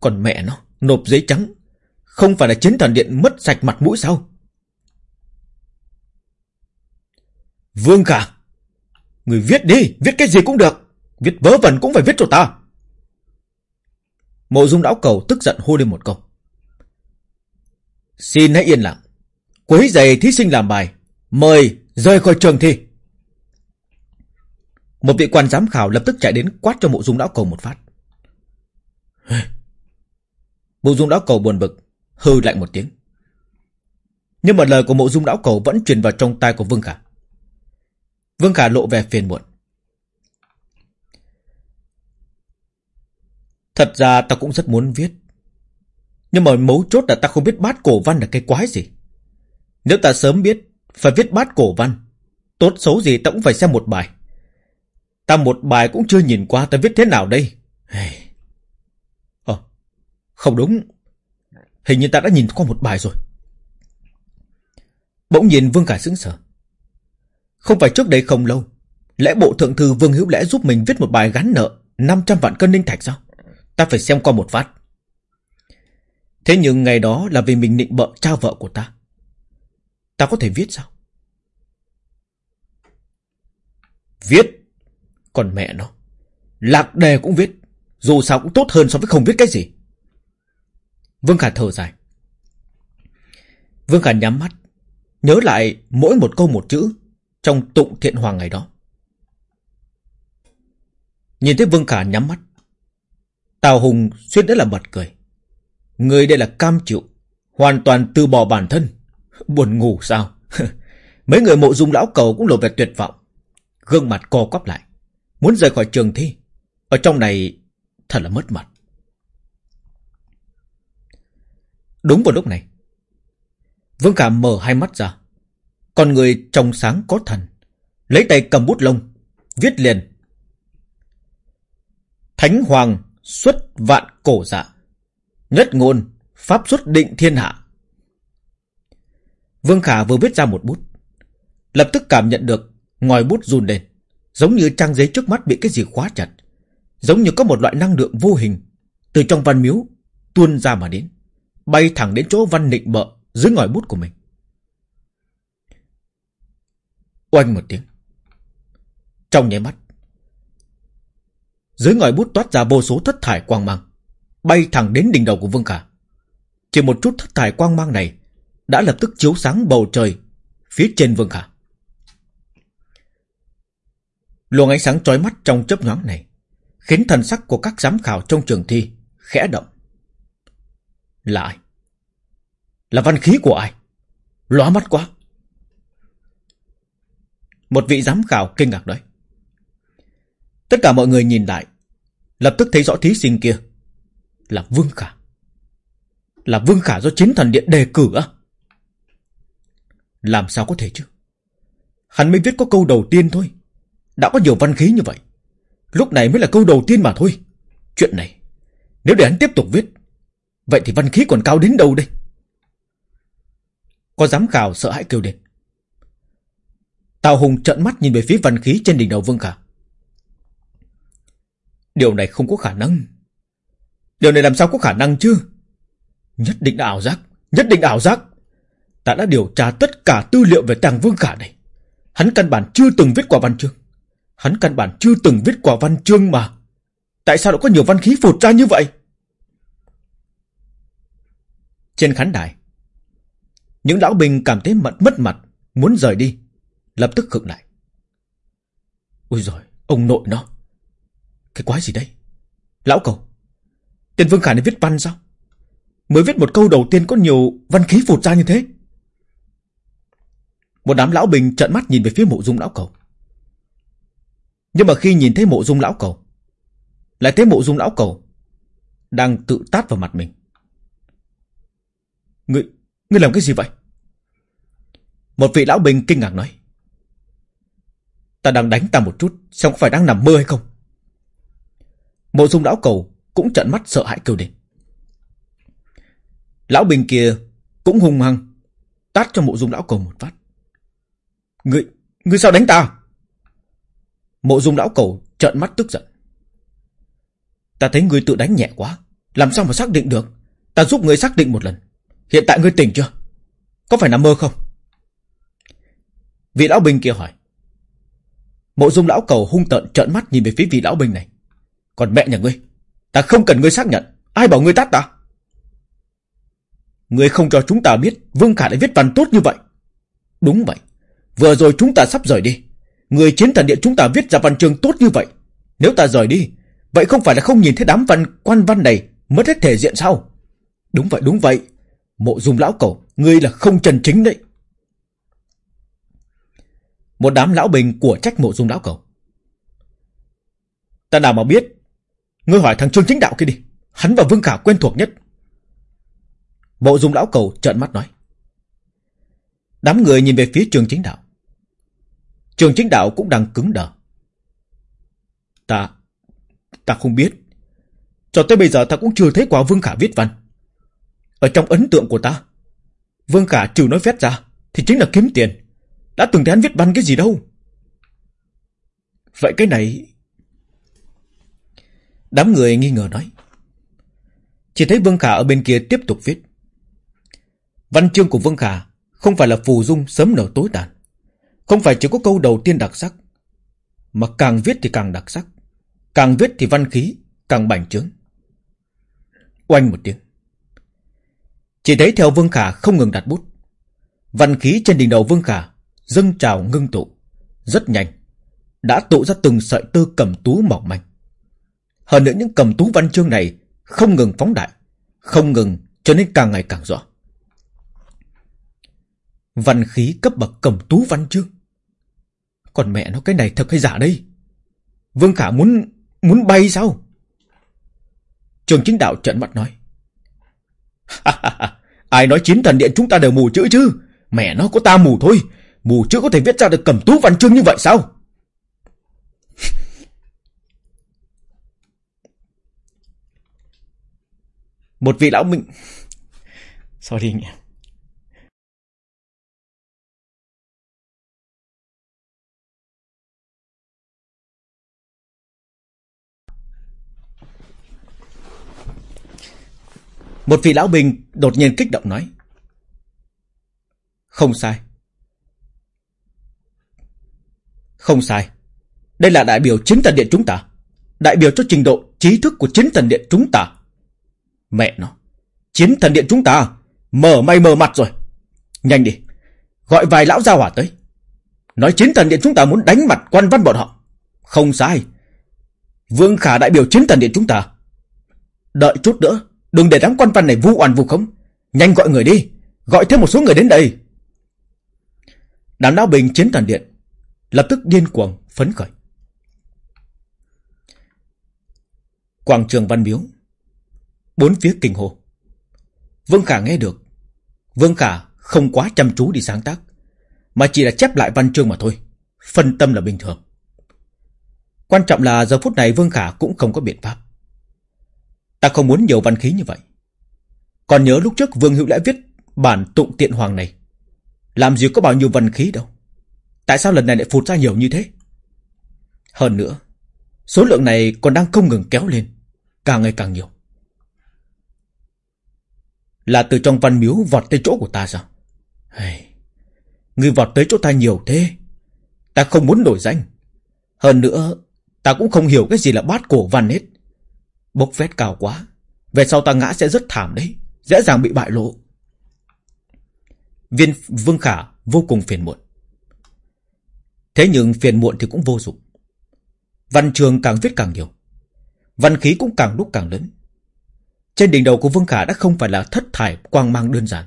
Còn mẹ nó, nộp giấy trắng, không phải là chiến thần điện mất sạch mặt mũi sao? Vương Khả, người viết đi, viết cái gì cũng được, viết vớ vẩn cũng phải viết cho ta. Mộ dung đảo cầu tức giận hô lên một câu. Xin hãy yên lặng, quấy giày thí sinh làm bài, mời rời khỏi trường thi. Một vị quan giám khảo lập tức chạy đến quát cho mộ dung lão cầu một phát. (laughs) Mộ dung lão cầu buồn bực, hư lạnh một tiếng. Nhưng mà lời của mộ dung lão cầu vẫn truyền vào trong tai của Vương Khả. Vương Khả lộ vẻ phiền muộn. Thật ra ta cũng rất muốn viết. Nhưng mà mấu chốt là ta không biết bát cổ văn là cái quái gì. Nếu ta sớm biết phải viết bát cổ văn, tốt xấu gì ta cũng phải xem một bài. Ta một bài cũng chưa nhìn qua ta viết thế nào đây. Ờ, không đúng. Hình như ta đã nhìn qua một bài rồi. Bỗng nhìn Vương Khải sững sờ. Không phải trước đây không lâu, lẽ bộ thượng thư Vương Hữu Lẽ giúp mình viết một bài gắn nợ 500 vạn cân ninh thạch sao? Ta phải xem qua một phát. Thế nhưng ngày đó là vì mình định bợ cha vợ của ta. Ta có thể viết sao? Viết còn mẹ nó, lạc đề cũng viết, dù sao cũng tốt hơn so với không viết cái gì. Vương Khả thở dài. Vương Khả nhắm mắt, nhớ lại mỗi một câu một chữ trong tụng thiện hoàng ngày đó. Nhìn thấy Vương Khả nhắm mắt, Tào Hùng suýt nữa là bật cười. Người đây là cam chịu, hoàn toàn từ bỏ bản thân. (laughs) Buồn ngủ sao? (laughs) Mấy người mộ dung lão cầu cũng lộ vẻ tuyệt vọng. Gương mặt co quắp lại. Muốn rời khỏi trường thi. Ở trong này, thật là mất mặt. Đúng vào lúc này, Vương Khả mở hai mắt ra. Con người trong sáng có thần, Lấy tay cầm bút lông, Viết liền. Thánh Hoàng xuất vạn cổ dạ Nhất ngôn, Pháp xuất định thiên hạ. Vương Khả vừa viết ra một bút, Lập tức cảm nhận được Ngòi bút run lên. Giống như trang giấy trước mắt bị cái gì khóa chặt. Giống như có một loại năng lượng vô hình. Từ trong văn miếu, Tuôn ra mà đến. Bay thẳng đến chỗ văn nịnh bợ, Dưới ngòi bút của mình. Oanh một tiếng. Trong nháy mắt, Dưới ngòi bút toát ra vô số thất thải quang mang, Bay thẳng đến đỉnh đầu của Vương Khả. Chỉ một chút thất thải quang mang này Đã lập tức chiếu sáng bầu trời Phía trên Vương Khả. Luồng ánh sáng chói mắt trong chớp nhoáng này khiến thần sắc của các giám khảo trong trường thi khẽ động. Là ai? Là văn khí của ai? Lóa mắt quá. Một vị giám khảo kinh ngạc nói. Tất cả mọi người nhìn lại, lập tức thấy rõ thí sinh kia là Vương Khả. Là Vương Khả do chính thần điện đề cử á? Làm sao có thể chứ? Hắn mới viết có câu đầu tiên thôi. Đã có nhiều văn khí như vậy. Lúc này mới là câu đầu tiên mà thôi. Chuyện này, Nếu để hắn tiếp tục viết, Vậy thì văn khí còn cao đến đâu đây? Có giám khảo sợ hãi kêu lên. Tào Hùng trợn mắt nhìn về phía văn khí trên đỉnh đầu Vương Khả. Điều này không có khả năng. Điều này làm sao có khả năng chứ? Nhất định là ảo giác, Nhất định là ảo giác. Ta đã điều tra tất cả tư liệu về tàng Vương Khả này. Hắn căn bản chưa từng viết qua văn chương. Hắn căn bản chưa từng viết quả văn chương mà. Tại sao lại có nhiều văn khí phụt ra như vậy? Trên khán đài, những lão binh cảm thấy mặt mất mặt, muốn rời đi, lập tức khựng lại. Ôi rồi ông nội nó. Cái quái gì đây? Lão cầu, tiên Vương Khả này viết văn sao? Mới viết một câu đầu tiên có nhiều văn khí phụt ra như thế. Một đám lão bình trợn mắt nhìn về phía mộ dung lão cầu. Nhưng mà khi nhìn thấy mộ dung lão cầu, lại thấy mộ dung lão cầu đang tự tát vào mặt mình. Ngươi, ngươi làm cái gì vậy? Một vị lão bình kinh ngạc nói. Ta đang đánh ta một chút, xem có phải đang nằm mơ hay không? Mộ dung lão cầu cũng trợn mắt sợ hãi kêu lên. Lão bình kia cũng hung hăng tát cho mộ dung lão cầu một phát. Ngươi, ngươi sao đánh ta? Mộ dung lão cầu trợn mắt tức giận. Ta thấy ngươi tự đánh nhẹ quá, làm sao mà xác định được? Ta giúp ngươi xác định một lần. Hiện tại ngươi tỉnh chưa? Có phải nằm mơ không? Vị lão binh kia hỏi. Mộ dung lão cầu hung tợn trợn mắt nhìn về phía vị lão binh này. Còn mẹ nhà ngươi, ta không cần ngươi xác nhận. Ai bảo ngươi tát ta? Ngươi không cho chúng ta biết Vương Khả đã viết văn tốt như vậy. Đúng vậy. Vừa rồi chúng ta sắp rời đi. Người chiến thần điện chúng ta viết ra văn chương tốt như vậy. Nếu ta rời đi, vậy không phải là không nhìn thấy đám văn quan văn này mất hết thể diện sao? Đúng vậy, đúng vậy. Mộ dung lão cổ ngươi là không trần chính đấy. Một đám lão bình của trách mộ dung lão cổ Ta nào mà biết. Ngươi hỏi thằng Trương Chính Đạo kia đi. Hắn và Vương Khả quen thuộc nhất. Mộ dung lão cầu trợn mắt nói. Đám người nhìn về phía trường chính đạo. Trường chính đạo cũng đang cứng đờ. Ta, ta không biết. Cho tới bây giờ ta cũng chưa thấy quả Vương Khả viết văn. Ở trong ấn tượng của ta, Vương Khả trừ nói phét ra, thì chính là kiếm tiền. Đã từng thấy hắn viết văn cái gì đâu. Vậy cái này... Đám người nghi ngờ nói. Chỉ thấy Vương Khả ở bên kia tiếp tục viết. Văn chương của Vương Khả không phải là phù dung sớm nở tối tàn. Không phải chỉ có câu đầu tiên đặc sắc. Mà càng viết thì càng đặc sắc. Càng viết thì văn khí, càng bành trướng. Oanh một tiếng. Chỉ thấy theo Vương Khả không ngừng đặt bút. Văn khí trên đỉnh đầu Vương Khả dâng trào ngưng tụ. Rất nhanh. Đã tụ ra từng sợi tơ cầm tú mỏng manh. Hơn nữa những cầm tú văn chương này không ngừng phóng đại. Không ngừng cho nên càng ngày càng rõ. Văn khí cấp bậc cầm tú văn chương. Còn mẹ nó, cái này thật hay giả đây? Vương Khả muốn muốn bay sao? Trường chính đạo trận mặt nói. (laughs) Ai nói chín thần điện chúng ta đều mù chữ chứ? Mẹ nó có ta mù thôi. Mù chữ có thể viết ra được cầm tú văn chương như vậy sao? (laughs) Một vị lão minh... Sorry nhỉ. Một vị lão bình đột nhiên kích động nói. Không sai. Không sai. Đây là đại biểu chính thần điện chúng ta. Đại biểu cho trình độ, trí thức của chính thần điện chúng ta. Mẹ nó. Chiến thần điện chúng ta mở mày mở mặt rồi. Nhanh đi. Gọi vài lão gia hỏa tới. Nói chiến thần điện chúng ta muốn đánh mặt quan văn bọn họ. Không sai. Vương Khả đại biểu chiến thần điện chúng ta. Đợi chút nữa. Đừng để đám quan văn này vu oan vu khống. Nhanh gọi người đi. Gọi thêm một số người đến đây. Đám lão bình chiến toàn điện. Lập tức điên cuồng, phấn khởi. Quảng trường văn miếu. Bốn phía kinh hồ. Vương Khả nghe được. Vương Khả không quá chăm chú đi sáng tác. Mà chỉ là chép lại văn chương mà thôi. Phân tâm là bình thường. Quan trọng là giờ phút này Vương Khả cũng không có biện pháp. Ta không muốn nhiều văn khí như vậy. Còn nhớ lúc trước Vương Hữu đã viết bản tụng tiện hoàng này. Làm gì có bao nhiêu văn khí đâu. Tại sao lần này lại phụt ra nhiều như thế? Hơn nữa, số lượng này còn đang không ngừng kéo lên, càng ngày càng nhiều. Là từ trong văn miếu vọt tới chỗ của ta sao? Hey, người vọt tới chỗ ta nhiều thế. Ta không muốn nổi danh. Hơn nữa, ta cũng không hiểu cái gì là bát cổ văn hết. Bốc vét cao quá. Về sau ta ngã sẽ rất thảm đấy. Dễ dàng bị bại lộ. Viên Vương Khả vô cùng phiền muộn. Thế nhưng phiền muộn thì cũng vô dụng. Văn trường càng viết càng nhiều. Văn khí cũng càng lúc càng lớn. Trên đỉnh đầu của Vương Khả đã không phải là thất thải quang mang đơn giản.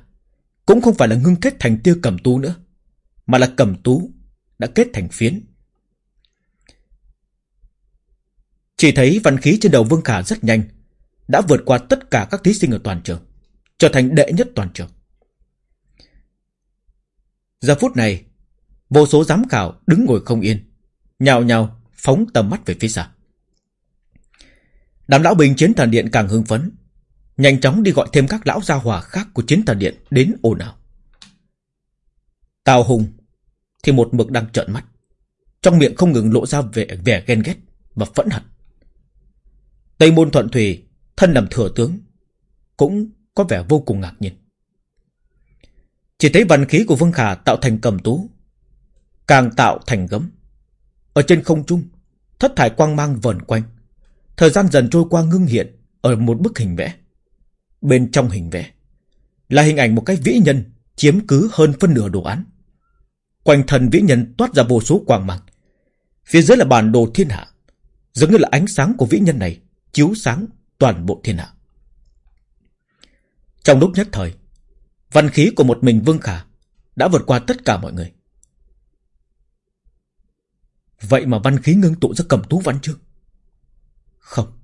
Cũng không phải là ngưng kết thành tiêu cầm tú nữa. Mà là cầm tú đã kết thành phiến. Chỉ thấy văn khí trên đầu Vương Khả rất nhanh. Đã vượt qua tất cả các thí sinh ở toàn trường. Trở thành đệ nhất toàn trường. Giờ phút này, vô số giám khảo đứng ngồi không yên. Nhào nhào phóng tầm mắt về phía xa. Đám lão bình chiến thần điện càng hưng phấn. Nhanh chóng đi gọi thêm các lão gia hòa khác của chiến thần điện đến ồn ào. Tào Hùng thì một mực đang trợn mắt. Trong miệng không ngừng lộ ra vẻ, vẻ ghen ghét và phẫn hận. Tây môn thuận thủy, thân làm thừa tướng, cũng có vẻ vô cùng ngạc nhiên. Chỉ thấy vận khí của Vương Khả tạo thành cầm tú, càng tạo thành gấm. Ở trên không trung, thất thải quang mang vần quanh. Thời gian dần trôi qua ngưng hiện ở một bức hình vẽ. Bên trong hình vẽ là hình ảnh một cái vĩ nhân chiếm cứ hơn phân nửa đồ án. Quanh thân vĩ nhân toát ra vô số quang mang. Phía dưới là bản đồ thiên hạ. Giống như là ánh sáng của vĩ nhân này chiếu sáng toàn bộ thiên hạ. Trong lúc nhất thời, văn khí của một mình Vương Khả đã vượt qua tất cả mọi người. Vậy mà văn khí ngưng tụ ra cầm tú văn chương. Không,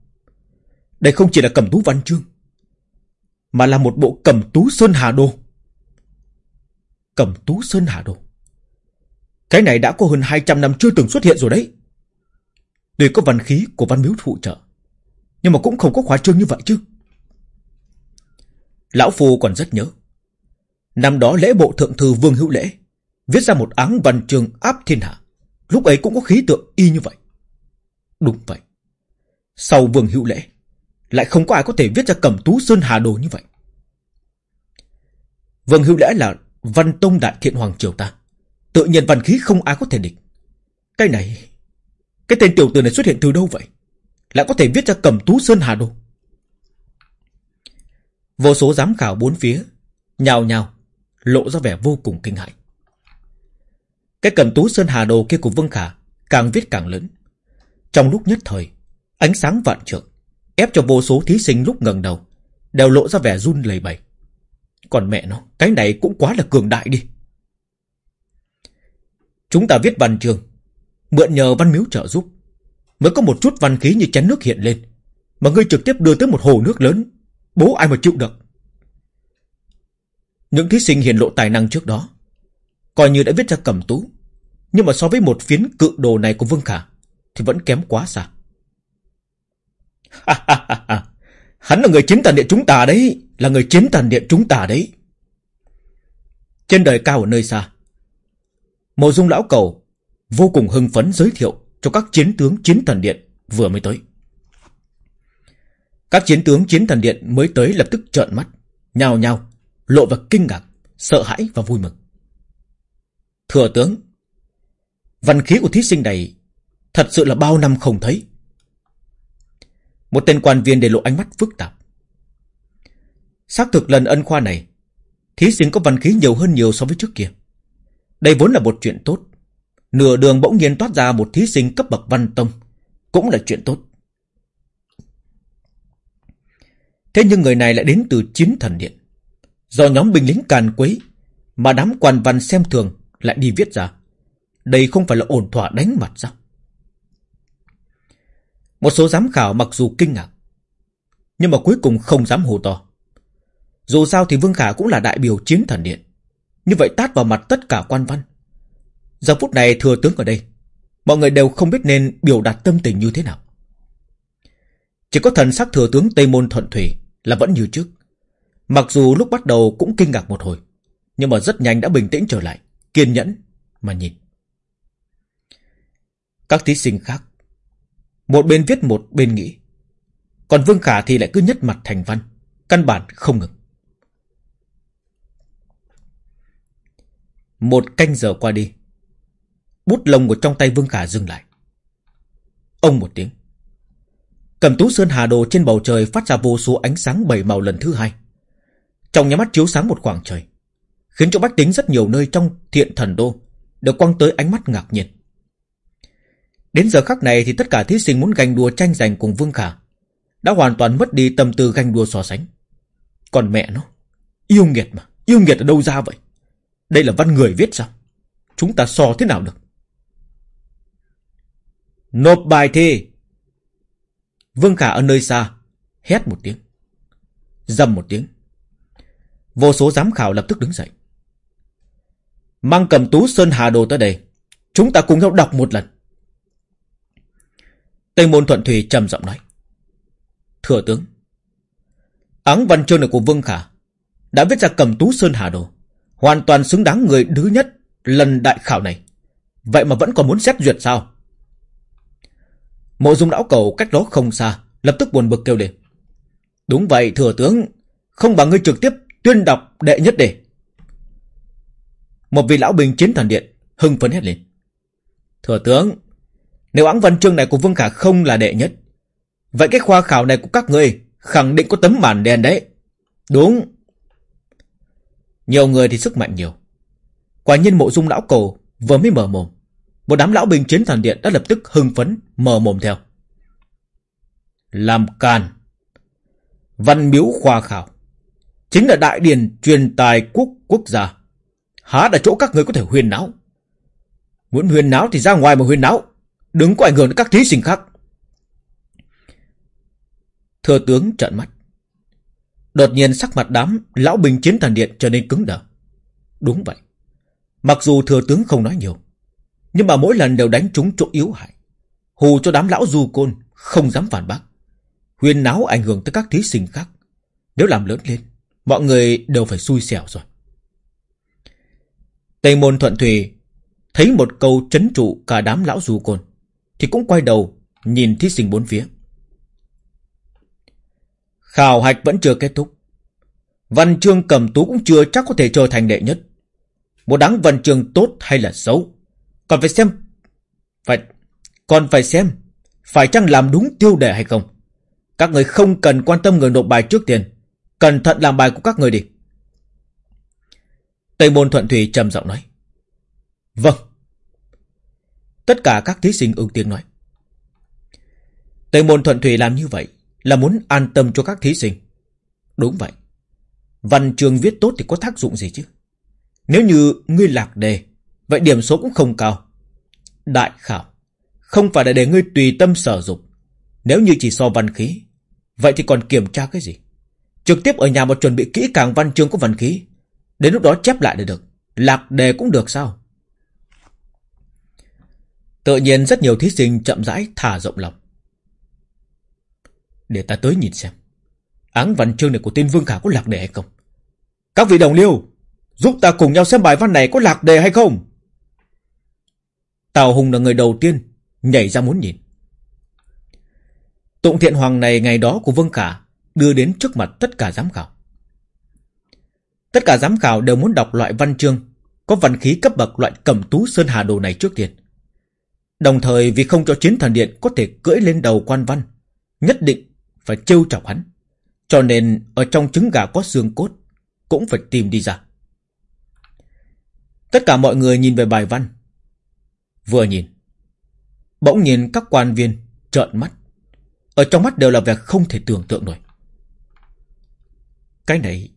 đây không chỉ là cầm tú văn chương, mà là một bộ cầm tú sơn hà đồ. Cầm tú sơn hà đồ. Cái này đã có hơn 200 năm chưa từng xuất hiện rồi đấy. Tuy có văn khí của văn miếu phụ trợ, nhưng mà cũng không có khóa trương như vậy chứ. Lão Phu còn rất nhớ. Năm đó lễ bộ thượng thư Vương Hữu Lễ viết ra một áng văn chương áp thiên hạ. Lúc ấy cũng có khí tượng y như vậy. Đúng vậy. Sau Vương Hữu Lễ, lại không có ai có thể viết ra cầm tú sơn hà đồ như vậy. Vương Hữu Lễ là văn tông đại thiện hoàng triều ta. Tự nhiên văn khí không ai có thể địch. Cái này, cái tên tiểu tử này xuất hiện từ đâu vậy? Lại có thể viết ra cầm tú sơn hà đồ. Vô số giám khảo bốn phía, nhào nhào, lộ ra vẻ vô cùng kinh hãi. Cái cầm tú sơn hà đồ kia của Vương Khả càng viết càng lớn. Trong lúc nhất thời, ánh sáng vạn trượng, ép cho vô số thí sinh lúc ngẩng đầu, đều lộ ra vẻ run lẩy bẩy. Còn mẹ nó, cái này cũng quá là cường đại đi. Chúng ta viết văn chương, mượn nhờ văn miếu trợ giúp, mới có một chút văn khí như chén nước hiện lên, mà ngươi trực tiếp đưa tới một hồ nước lớn, bố ai mà chịu được. Những thí sinh hiện lộ tài năng trước đó, coi như đã viết ra cầm tú, nhưng mà so với một phiến cự đồ này của Vương Khả, thì vẫn kém quá xa. Hắn là người chiến tàn điện chúng ta đấy, là người chiến tàn điện chúng ta đấy. Trên đời cao ở nơi xa, Mộ dung lão cầu vô cùng hưng phấn giới thiệu cho các chiến tướng chiến thần điện vừa mới tới. Các chiến tướng chiến thần điện mới tới lập tức trợn mắt, nhào nhào, lộ vào kinh ngạc, sợ hãi và vui mừng. Thừa tướng, văn khí của thí sinh này thật sự là bao năm không thấy. Một tên quan viên để lộ ánh mắt phức tạp. Xác thực lần ân khoa này, thí sinh có văn khí nhiều hơn nhiều so với trước kia. Đây vốn là một chuyện tốt. Nửa đường bỗng nhiên toát ra một thí sinh cấp bậc văn tông, cũng là chuyện tốt. Thế nhưng người này lại đến từ chiến thần điện. Do nhóm binh lính càn quấy, mà đám quan văn xem thường lại đi viết ra. Đây không phải là ổn thỏa đánh mặt sao? Một số giám khảo mặc dù kinh ngạc, nhưng mà cuối cùng không dám hồ to. Dù sao thì Vương Khả cũng là đại biểu chiến thần điện. Như vậy tát vào mặt tất cả quan văn. Giờ phút này thừa tướng ở đây, mọi người đều không biết nên biểu đạt tâm tình như thế nào. Chỉ có thần sắc thừa tướng Tây Môn Thuận Thủy là vẫn như trước. Mặc dù lúc bắt đầu cũng kinh ngạc một hồi, nhưng mà rất nhanh đã bình tĩnh trở lại, kiên nhẫn mà nhìn. Các thí sinh khác, một bên viết một bên nghĩ. Còn Vương Khả thì lại cứ nhất mặt thành văn, căn bản không ngừng. Một canh giờ qua đi. Bút lông của trong tay Vương Khả dừng lại. Ông một tiếng. Cầm tú sơn hà đồ trên bầu trời phát ra vô số ánh sáng bảy màu lần thứ hai. Trong nhà mắt chiếu sáng một khoảng trời. Khiến cho bách tính rất nhiều nơi trong thiện thần đô Được quăng tới ánh mắt ngạc nhiên Đến giờ khắc này thì tất cả thí sinh muốn ganh đua tranh giành cùng Vương Khả Đã hoàn toàn mất đi tâm tư ganh đua so sánh Còn mẹ nó, Yêu nghiệt mà, Yêu nghiệt ở đâu ra vậy Đây là văn người viết sao Chúng ta so thế nào được Nộp bài thi. Vương Khả ở nơi xa, Hét một tiếng, Dầm một tiếng. Vô số giám khảo lập tức đứng dậy. Mang cầm tú Sơn Hà Đồ tới đây, Chúng ta cùng nhau đọc một lần. Tây Môn Thuận Thủy trầm giọng nói. Thừa tướng, Áng văn chương này của Vương Khả Đã viết ra cầm tú Sơn Hà Đồ, Hoàn toàn xứng đáng người thứ nhất Lần đại khảo này. Vậy mà vẫn còn muốn xét duyệt sao? Mộ dung lão cầu cách đó không xa Lập tức buồn bực kêu lên Đúng vậy thừa tướng Không bằng ngươi trực tiếp tuyên đọc đệ nhất đề một vị lão binh chiến thần điện hưng phấn hét lên. Thừa tướng, nếu áng văn chương này của Vương Khả không là đệ nhất, vậy cái khoa khảo này của các ngươi khẳng định có tấm màn đen đấy. Đúng. Nhiều người thì sức mạnh nhiều. Quả nhiên mộ dung lão cầu vừa mới mở mồm. Một đám lão binh chiến thần điện đã lập tức hưng phấn mở mồm theo. Làm càn Văn miếu khoa khảo. Chính là đại điển truyền tài quốc quốc gia. Há là chỗ các người có thể huyền náo. Muốn huyền náo thì ra ngoài mà huyền náo. Đừng có ảnh hưởng đến các thí sinh khác. Thừa tướng trợn mắt. Đột nhiên sắc mặt đám lão binh chiến thần điện trở nên cứng đờ. Đúng vậy. Mặc dù thừa tướng không nói nhiều. Nhưng mà mỗi lần đều đánh trúng chỗ yếu hại. Hù cho đám lão du côn không dám phản bác. Huyền náo ảnh hưởng tới các thí sinh khác. Nếu làm lớn lên, mọi người đều phải xui xẻo rồi. Tây môn thuận thủy thấy một câu chấn trụ cả đám lão du côn, thì cũng quay đầu nhìn thí sinh bốn phía. Khảo hạch vẫn chưa kết thúc. Văn chương cầm tú cũng chưa chắc có thể trở thành đệ nhất. Một đáng văn chương tốt hay là xấu, còn phải xem phải còn phải xem phải chăng làm đúng tiêu đề hay không. Các người không cần quan tâm người nộp bài trước tiền, cẩn thận làm bài của các người đi. Tây môn thuận thủy trầm giọng nói. Vâng. Tất cả các thí sinh ứng tiếng nói. Tây môn thuận thủy làm như vậy là muốn an tâm cho các thí sinh. Đúng vậy. Văn trường viết tốt thì có tác dụng gì chứ? Nếu như ngươi lạc đề, vậy điểm số cũng không cao. Đại khảo, không phải là để ngươi tùy tâm sở dục. Nếu như chỉ so văn khí, vậy thì còn kiểm tra cái gì? Trực tiếp ở nhà mà chuẩn bị kỹ càng văn chương của văn khí, Đến lúc đó chép lại là được Lạc đề cũng được sao Tự nhiên rất nhiều thí sinh chậm rãi thả rộng lòng Để ta tới nhìn xem Áng văn chương này của tên Vương Khả có lạc đề hay không Các vị đồng liêu Giúp ta cùng nhau xem bài văn này có lạc đề hay không Tào Hùng là người đầu tiên Nhảy ra muốn nhìn Tụng thiện hoàng này ngày đó của Vương Khả Đưa đến trước mặt tất cả giám khảo Tất cả giám khảo đều muốn đọc loại văn chương có văn khí cấp bậc loại cẩm tú sơn hà đồ này trước tiên. Đồng thời vì không cho chiến thần điện có thể cưỡi lên đầu quan văn, nhất định phải trêu chọc hắn. Cho nên ở trong trứng gà có xương cốt, cũng phải tìm đi ra. Tất cả mọi người nhìn về bài văn. Vừa nhìn, bỗng nhìn các quan viên trợn mắt. Ở trong mắt đều là vẻ không thể tưởng tượng nổi. Cái này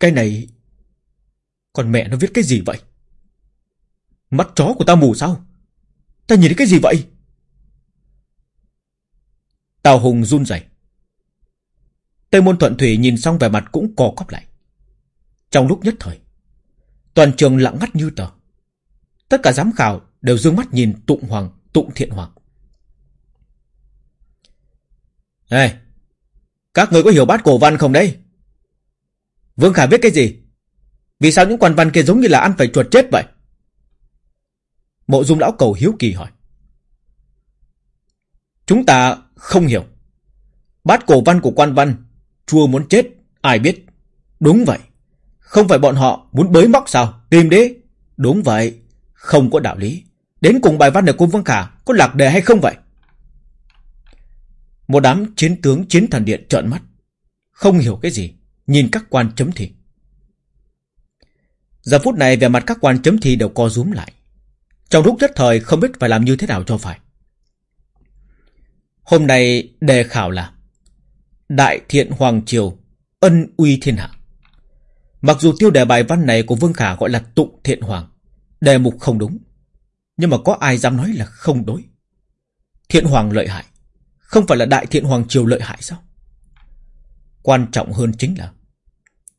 cái này... Còn mẹ nó viết cái gì vậy? Mắt chó của ta mù sao? Ta nhìn thấy cái gì vậy? Tào Hùng run rẩy. Tây môn thuận thủy nhìn xong vẻ mặt cũng co cóp lại. Trong lúc nhất thời, toàn trường lặng ngắt như tờ. Tất cả giám khảo đều dương mắt nhìn tụng hoàng, tụng thiện hoàng. Này, các người có hiểu bát cổ văn không đây? Vương Khả viết cái gì? Vì sao những quan văn kia giống như là ăn phải chuột chết vậy? Mộ dung lão cầu hiếu kỳ hỏi. Chúng ta không hiểu. Bát cổ văn của quan văn, chua muốn chết, ai biết. Đúng vậy. Không phải bọn họ muốn bới móc sao? Tìm đi. Đúng vậy. Không có đạo lý. Đến cùng bài văn này của Vương Khả có lạc đề hay không vậy? Một đám chiến tướng chiến thần điện trợn mắt. Không hiểu cái gì. Nhìn các quan chấm thi. Giờ phút này về mặt các quan chấm thi đều co rúm lại. Trong lúc nhất thời không biết phải làm như thế nào cho phải. Hôm nay đề khảo là Đại thiện Hoàng Triều Ân uy thiên hạ Mặc dù tiêu đề bài văn này của Vương Khả gọi là tụng thiện hoàng, Đề mục không đúng nhưng mà có ai dám nói là không đối? Thiện hoàng lợi hại, Không phải là đại thiện hoàng triều lợi hại sao? Quan trọng hơn chính là,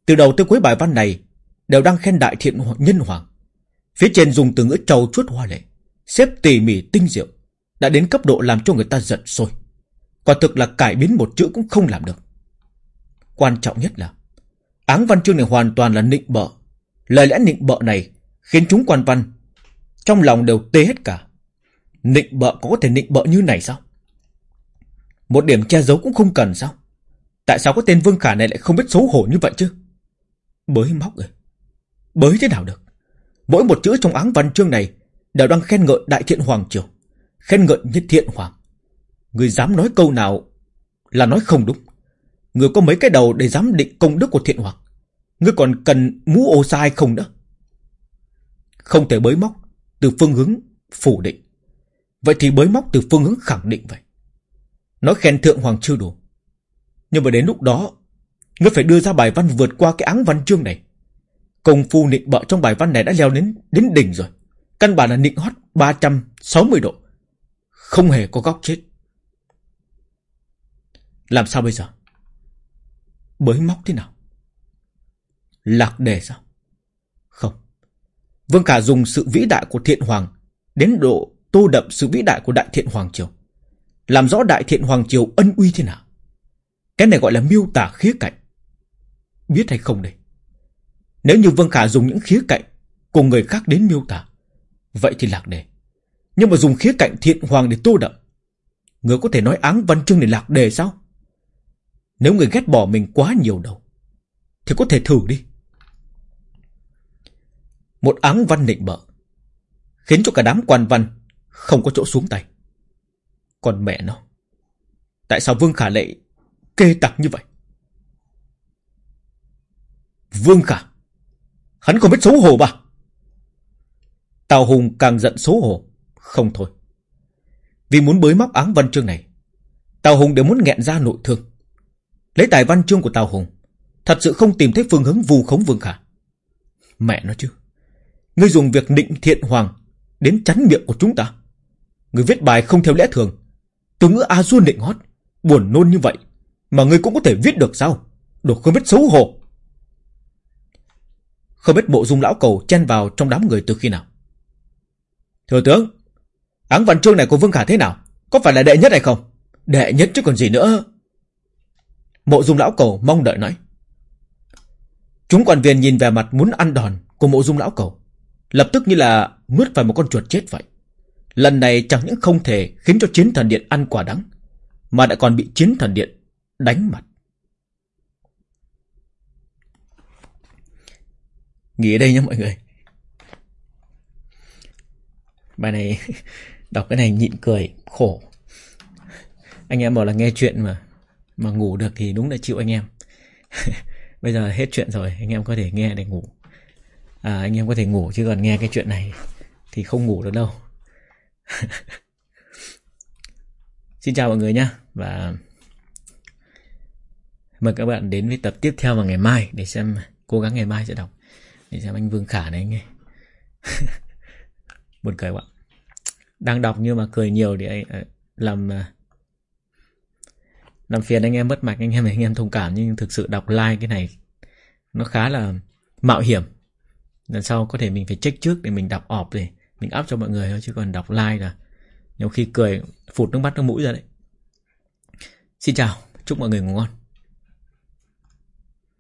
Từ đầu tới cuối bài văn này Đều đang khen đại thiện nhân hoàng. Phía trên dùng từ ngữ trầu chuốt hoa lệ, Xếp tỉ mỉ tinh diệu, Đã đến cấp độ làm cho người ta giận sôi. Quả thực là cải biến một chữ cũng không làm được. Quan trọng nhất là, Áng văn chương này hoàn toàn là nịnh bợ. Lời lẽ nịnh bợ này Khiến chúng quan văn trong lòng đều tê hết cả. Nịnh bợ có thể nịnh bợ như này sao? Một điểm che giấu cũng không cần sao? Tại sao có tên Vương Khả này lại không biết xấu hổ như vậy chứ? Bới móc rồi. Bới thế nào được? Mỗi một chữ trong áng văn chương này Đều đang khen ngợi đại thiện hoàng triều, Khen ngợi nhất thiện hoàng. Người dám nói câu nào Là nói không đúng. Người có mấy cái đầu để dám định công đức của thiện hoàng? Ngươi còn cần mũ ô sai không nữa? Không thể bới móc. Từ phương hướng phủ định. Vậy thì bới móc từ phương hướng khẳng định vậy. Nói khen thượng hoàng chưa đủ. Nhưng mà đến lúc đó, Ngươi phải đưa ra bài văn vượt qua cái áng văn chương này. Công phu nịnh bợ trong bài văn này đã leo đến đến đỉnh rồi. Căn bản là nịnh hót 360 độ. Không hề có góc chết. Làm sao bây giờ? Bới móc thế nào? Lạc đề sao? Vương Khả dùng sự vĩ đại của thiện hoàng Đến độ tô đậm sự vĩ đại của đại thiện hoàng triều. Làm rõ đại thiện hoàng triều ân uy thế nào? Cái này gọi là miêu tả khía cạnh. Biết hay không đây? Nếu như Vương Khả dùng những khía cạnh Cùng người khác đến miêu tả, Vậy thì lạc đề. Nhưng mà dùng khía cạnh thiện hoàng để tô đậm, Người có thể nói áng văn chương để lạc đề sao? Nếu người ghét bỏ mình quá nhiều đâu, Thì có thể thử đi. Một áng văn nịnh bợ, Khiến cho cả đám quan văn Không có chỗ xuống tay. Còn mẹ nó, Tại sao Vương Khả lệ kê tặc như vậy? Vương Khả, Hắn không biết xấu hổ bà. Tào Hùng càng giận xấu hổ, Không thôi. Vì muốn bới móc áng văn chương này, Tào Hùng đều muốn nghẹn ra nội thương. Lấy tài văn chương của Tào Hùng, Thật sự không tìm thấy phương hướng vu khống Vương Khả. Mẹ nó chứ. Ngươi dùng việc định thiện hoàng Đến chắn miệng của chúng ta. Ngươi viết bài không theo lẽ thường. Từ ngữ A Duôn định hót, Buồn nôn như vậy Mà ngươi cũng có thể viết được sao? Đồ không biết xấu hổ. Không biết bộ dung lão cầu chen vào trong đám người từ khi nào. Thừa tướng, Áng văn chương này của Vương Khả thế nào? Có phải là đệ nhất hay không? Đệ nhất chứ còn gì nữa? Mộ dung lão cầu mong đợi nói. Chúng quan viên nhìn về mặt muốn ăn đòn Của mộ dung lão cầu. Lập tức như là mướt phải một con chuột chết vậy. Lần này chẳng những không thể Khiến cho chiến thần điện ăn quả đắng, Mà đã còn bị chiến thần điện đánh mặt. Nghỉ ở đây nha mọi người. Bài này (laughs) Đọc cái này nhịn cười, Khổ. Anh em bảo là nghe chuyện mà Mà ngủ được thì đúng là chịu anh em. (laughs) Bây giờ hết chuyện rồi, Anh em có thể nghe để ngủ à, Anh em có thể ngủ chứ còn nghe cái chuyện này Thì không ngủ được đâu. (laughs) Xin chào mọi người nhé Và Mời các bạn đến với tập tiếp theo vào ngày mai Để xem Cố gắng ngày mai sẽ đọc Để xem anh Vương Khả này nghe. (laughs) Buồn cười quá. Đang đọc nhưng mà cười nhiều để à, làm à, làm phiền anh em mất mạch anh em anh em thông cảm nhưng thực sự đọc like cái này nó khá là mạo hiểm lần sau có thể mình phải check trước để mình đọc ọp để mình áp cho mọi người thôi, chứ còn đọc like là nhiều khi cười, phụt nước mắt, nước mũi ra đấy. Xin chào, chúc mọi người ngủ ngon.